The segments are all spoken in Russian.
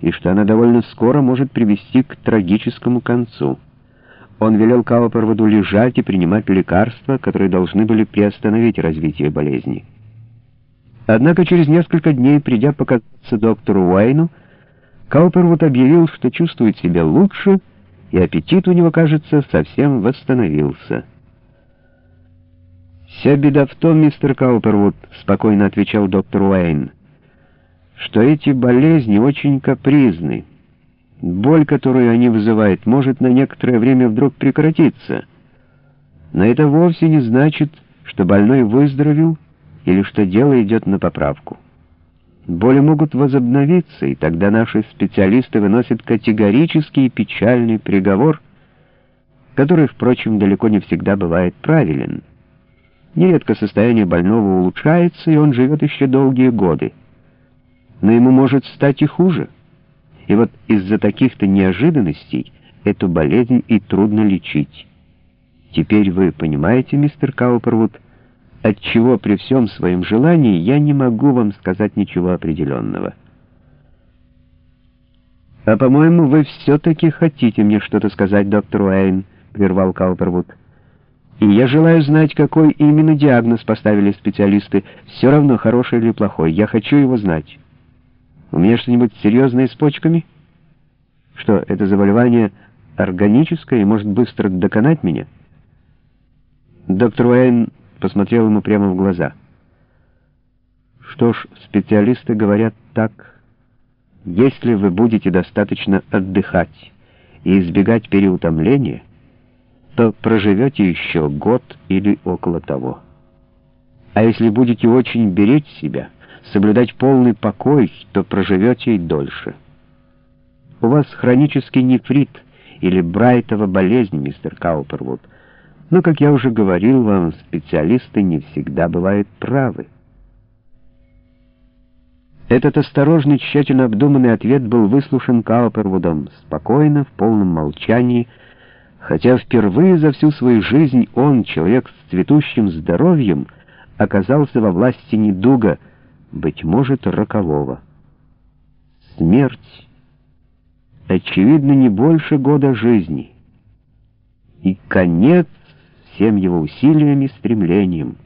и что она довольно скоро может привести к трагическому концу. Он велел Каупервуду лежать и принимать лекарства, которые должны были приостановить развитие болезни. Однако через несколько дней, придя показаться доктору Уайну, Каупервуд объявил, что чувствует себя лучше, и аппетит у него, кажется, совсем восстановился. «Вся беда в том, мистер Каупервуд», — спокойно отвечал доктор Уэйн, «что эти болезни очень капризны. Боль, которую они вызывают, может на некоторое время вдруг прекратиться. Но это вовсе не значит, что больной выздоровел или что дело идет на поправку. Боли могут возобновиться, и тогда наши специалисты выносят категорический и печальный приговор, который, впрочем, далеко не всегда бывает правилен. Нередко состояние больного улучшается, и он живет еще долгие годы. Но ему может стать и хуже. И вот из-за таких-то неожиданностей эту болезнь и трудно лечить. Теперь вы понимаете, мистер Каупервуд, отчего при всем своем желании я не могу вам сказать ничего определенного. «А, по-моему, вы все-таки хотите мне что-то сказать, доктор Уэйн», — прервал Каупервуд. «И я желаю знать, какой именно диагноз поставили специалисты, все равно, хороший или плохой. Я хочу его знать». У меня что-нибудь серьезное с почками? Что, это заболевание органическое и может быстро доконать меня? Доктор Уэйн посмотрел ему прямо в глаза. Что ж, специалисты говорят так. Если вы будете достаточно отдыхать и избегать переутомления, то проживете еще год или около того. А если будете очень беречь себя — соблюдать полный покой, то проживете и дольше. У вас хронический нефрит или Брайтова болезнь, мистер Каупервуд. Но, как я уже говорил вам, специалисты не всегда бывают правы. Этот осторожный, тщательно обдуманный ответ был выслушан Каупервудом спокойно, в полном молчании, хотя впервые за всю свою жизнь он, человек с цветущим здоровьем, оказался во власти недуга — быть может, рокового. Смерть, очевидно, не больше года жизни. И конец всем его усилиям и стремлениям.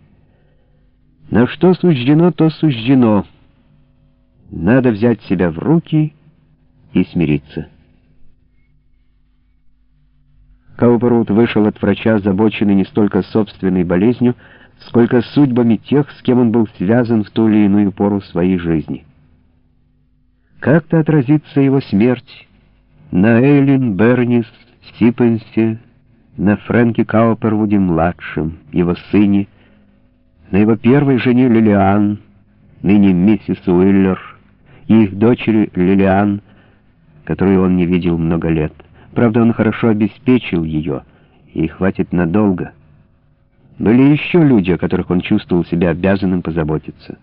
На что суждено, то суждено. Надо взять себя в руки и смириться. Каупервуд вышел от врача, озабоченный не столько собственной болезнью, сколько судьбами тех, с кем он был связан в ту или иную пору своей жизни. Как-то отразится его смерть на Эйлин Бернис Сипенсе, на Фрэнке Каупервуде-младшем, его сыне, на его первой жене Лилиан, ныне миссис Уиллер, и их дочери Лилиан, которую он не видел много лет. Правда, он хорошо обеспечил ее, и хватит надолго — были еще люди, о которых он чувствовал себя обязанным позаботиться.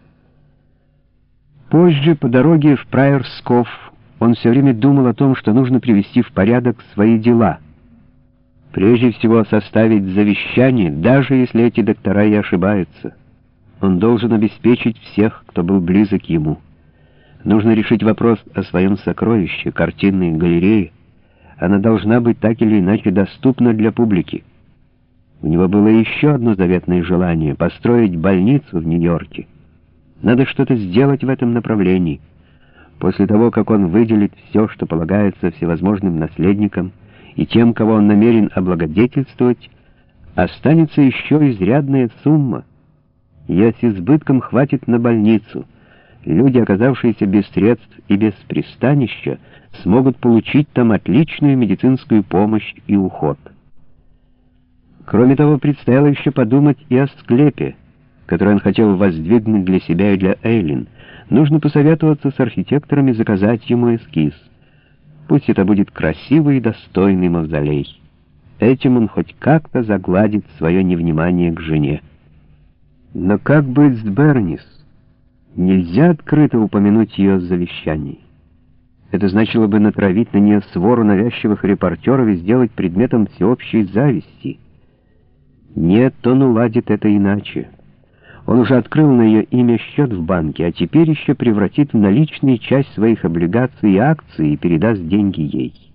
Позже, по дороге в Прайерсков, он все время думал о том, что нужно привести в порядок свои дела. Прежде всего, составить завещание, даже если эти доктора и ошибаются. Он должен обеспечить всех, кто был близок ему. Нужно решить вопрос о своем сокровище, картинной галерее. Она должна быть так или иначе доступна для публики. У него было еще одно заветное желание — построить больницу в Нью-Йорке. Надо что-то сделать в этом направлении. После того, как он выделит все, что полагается всевозможным наследникам, и тем, кого он намерен облагодетельствовать, останется еще изрядная сумма. Ее с избытком хватит на больницу. Люди, оказавшиеся без средств и без пристанища, смогут получить там отличную медицинскую помощь и уход. Кроме того, предстояло еще подумать и о склепе, который он хотел воздвигнуть для себя и для Эйлин. Нужно посоветоваться с архитекторами заказать ему эскиз. Пусть это будет красивый и достойный мавзолей. Этим он хоть как-то загладит свое невнимание к жене. Но как быть с Бернис? Нельзя открыто упомянуть ее завещании. Это значило бы натравить на нее свору навязчивых репортеров и сделать предметом всеобщей зависти — нет, он уладит это иначе. Он уже открыл на ее имя счет в банке, а теперь еще превратит в наличные часть своих облигаций и акций и передаст деньги ей.